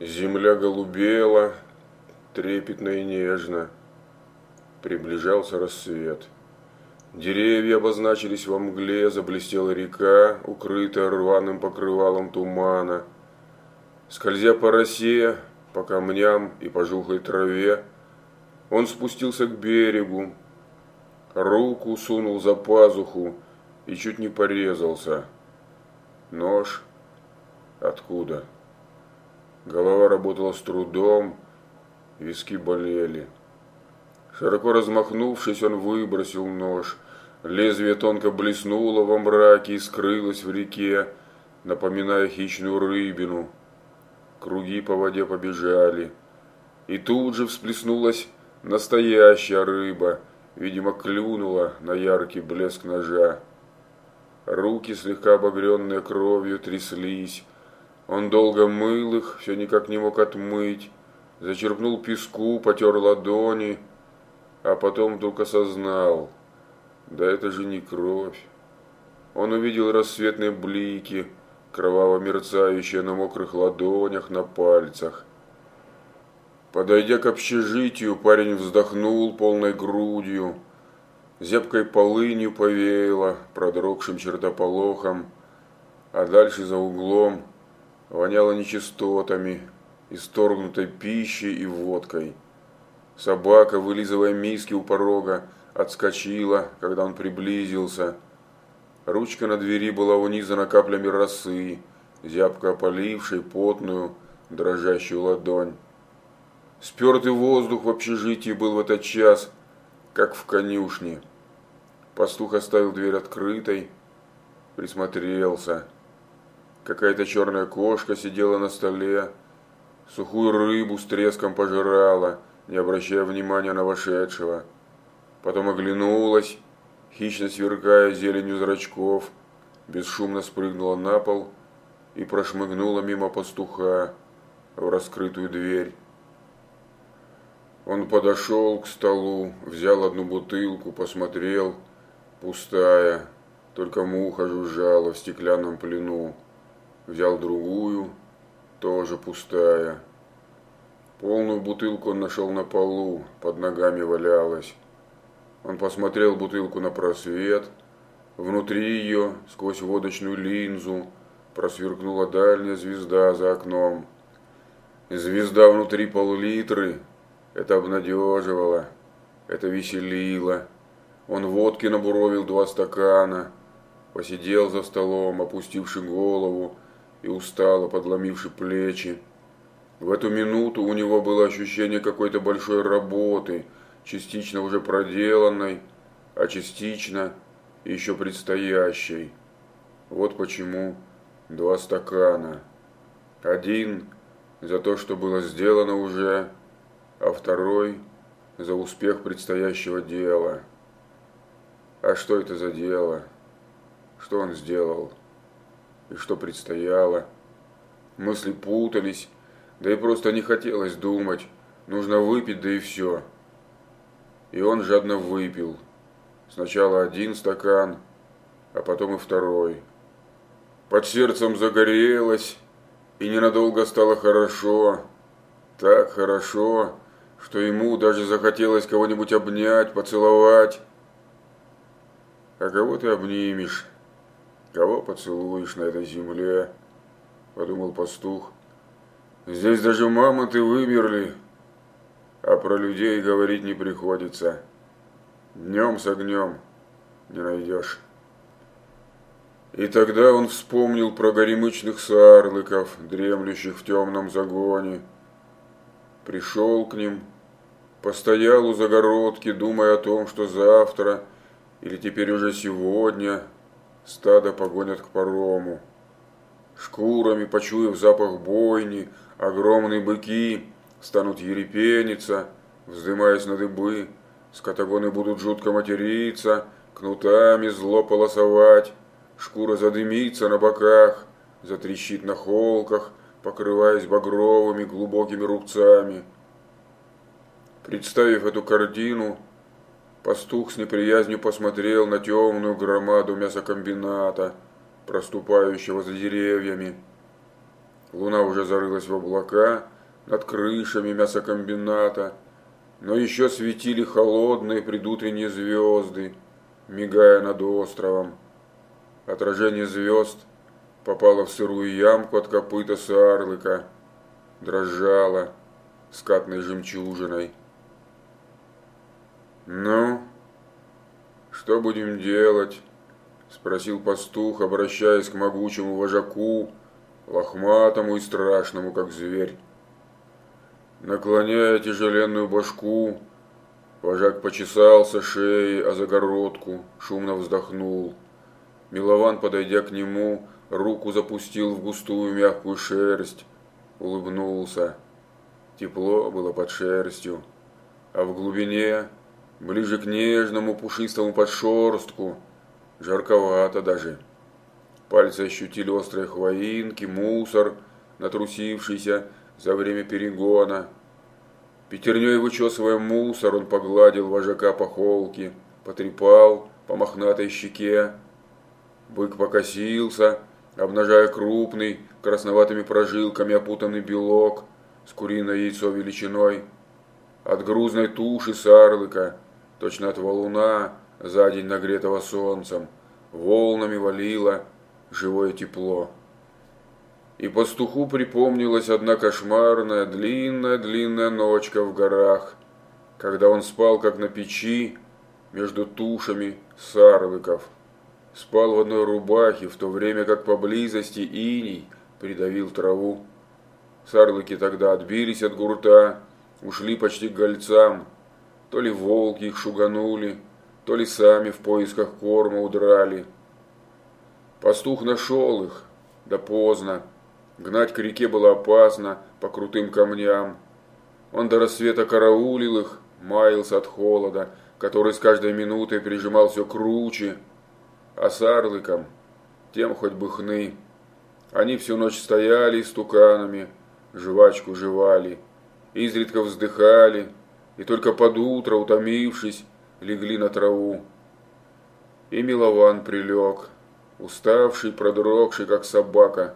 Земля голубела, трепетно и нежно. Приближался рассвет. Деревья обозначились во мгле, заблестела река, укрытая рваным покрывалом тумана. Скользя по росе, по камням и по жухлой траве, он спустился к берегу, руку сунул за пазуху и чуть не порезался. Нож? Откуда? Голова работала с трудом, виски болели. Широко размахнувшись, он выбросил нож. Лезвие тонко блеснуло во мраке и скрылось в реке, напоминая хищную рыбину. Круги по воде побежали. И тут же всплеснулась настоящая рыба, видимо, клюнула на яркий блеск ножа. Руки, слегка обогренные кровью, тряслись. Он долго мыл их, все никак не мог отмыть. Зачерпнул песку, потер ладони, а потом вдруг осознал, да это же не кровь. Он увидел рассветные блики, кроваво мерцающие на мокрых ладонях, на пальцах. Подойдя к общежитию, парень вздохнул полной грудью, зябкой полынью повеяло, продрогшим чертополохом, а дальше за углом воняло нечистотами, исторгнутой пищей и водкой. Собака, вылизывая миски у порога, отскочила, когда он приблизился. Ручка на двери была унизана каплями росы, зябко опалившей потную, дрожащую ладонь. Спертый воздух в общежитии был в этот час, как в конюшне. Пастух оставил дверь открытой, присмотрелся. Какая-то черная кошка сидела на столе, сухую рыбу с треском пожирала, не обращая внимания на вошедшего. Потом оглянулась, хищно сверкая зеленью зрачков, бесшумно спрыгнула на пол и прошмыгнула мимо пастуха в раскрытую дверь. Он подошел к столу, взял одну бутылку, посмотрел, пустая, только муха жужжала в стеклянном плену. Взял другую, тоже пустая. Полную бутылку он нашел на полу, под ногами валялась. Он посмотрел бутылку на просвет. Внутри ее, сквозь водочную линзу, просверкнула дальняя звезда за окном. Звезда внутри пол-литры, это обнадеживало, это веселило. Он водки набуровил два стакана, посидел за столом, опустивши голову и устало подломивши плечи. В эту минуту у него было ощущение какой-то большой работы, частично уже проделанной, а частично еще предстоящей. Вот почему два стакана. Один за то, что было сделано уже, а второй за успех предстоящего дела. А что это за дело? Что он сделал? И что предстояло? Мысли путались, да и просто не хотелось думать. Нужно выпить, да и все. И он жадно выпил. Сначала один стакан, а потом и второй. Под сердцем загорелось, и ненадолго стало хорошо. Так хорошо, что ему даже захотелось кого-нибудь обнять, поцеловать. А кого ты обнимешь? Кого поцелуешь на этой земле? Подумал пастух. Здесь даже мамонты вымерли, а про людей говорить не приходится. Днем с огнем не найдешь. И тогда он вспомнил про горемычных сарлыков, дремлющих в темном загоне, пришел к ним, постоял у загородки, думая о том, что завтра или теперь уже сегодня стадо погонят к парому. Шкурами, почуяв запах бойни, огромные быки станут ерепениться, вздымаясь на дыбы, скотагоны будут жутко материться, кнутами зло полосовать, шкура задымится на боках, затрещит на холках, покрываясь багровыми глубокими рубцами. Представив эту картину, пастух с неприязнью посмотрел на темную громаду мясокомбината, проступающего за деревьями. Луна уже зарылась в облака над крышами мясокомбината, но еще светили холодные предутренние звезды, мигая над островом. Отражение звезд попало в сырую ямку от копыта сарлыка, дрожало скатной жемчужиной. «Ну, что будем делать?» – спросил пастух, обращаясь к могучему вожаку, лохматому и страшному, как зверь. Наклоняя тяжеленную башку, вожак почесался шеей о загородку, шумно вздохнул. Милован, подойдя к нему, руку запустил в густую мягкую шерсть, улыбнулся. Тепло было под шерстью, а в глубине, ближе к нежному пушистому подшерстку, жарковато даже. Пальцы ощутили острые хвоинки, мусор, натрусившийся за время перегона. Пятерней вычесывая мусор, он погладил вожака по холке, потрепал по мохнатой щеке. Бык покосился, обнажая крупный, красноватыми прожилками опутанный белок с куриное яйцо величиной. От грузной туши сарлыка, точно от валуна, за день нагретого солнцем, волнами валило живое тепло. И пастуху припомнилась одна кошмарная, длинная-длинная ночка в горах, когда он спал, как на печи, между тушами сарлыков. Спал в одной рубахе, в то время как поблизости иней придавил траву. Сарлыки тогда отбились от гурта, ушли почти к гольцам. То ли волки их шуганули, то ли сами в поисках корма удрали – Пастух нашел их, да поздно. Гнать к реке было опасно по крутым камням. Он до рассвета караулил их, маялся от холода, который с каждой минутой прижимал все круче. А сарлыкам, тем хоть бы хны. Они всю ночь стояли стуканами, жвачку жевали, изредка вздыхали, и только под утро, утомившись, легли на траву. И Милован прилег, уставший, продрогший, как собака.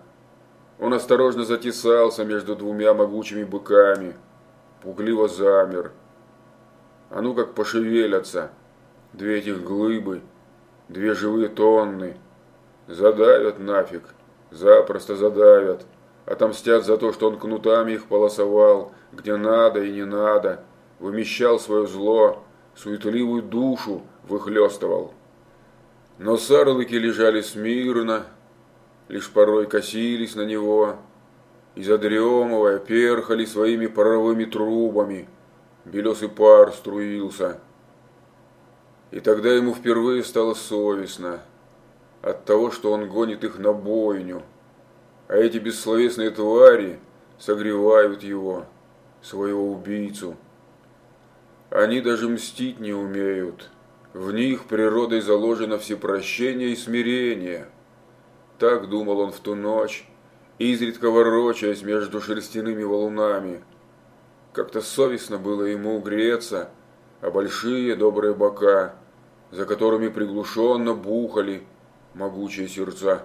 Он осторожно затесался между двумя могучими быками, пугливо замер. А ну как пошевелятся, две этих глыбы, две живые тонны. Задавят нафиг, запросто задавят. Отомстят за то, что он кнутами их полосовал, где надо и не надо, вымещал свое зло, суетливую душу выхлестывал. Но сарлыки лежали смирно, лишь порой косились на него и, задремывая, перхали своими паровыми трубами. Белесый пар струился. И тогда ему впервые стало совестно от того, что он гонит их на бойню, а эти бессловесные твари согревают его, своего убийцу. Они даже мстить не умеют, в них природой заложено всепрощение и смирение. Так думал он в ту ночь, изредка ворочаясь между шерстяными валунами. Как-то совестно было ему греться, а большие добрые бока, за которыми приглушенно бухали могучие сердца.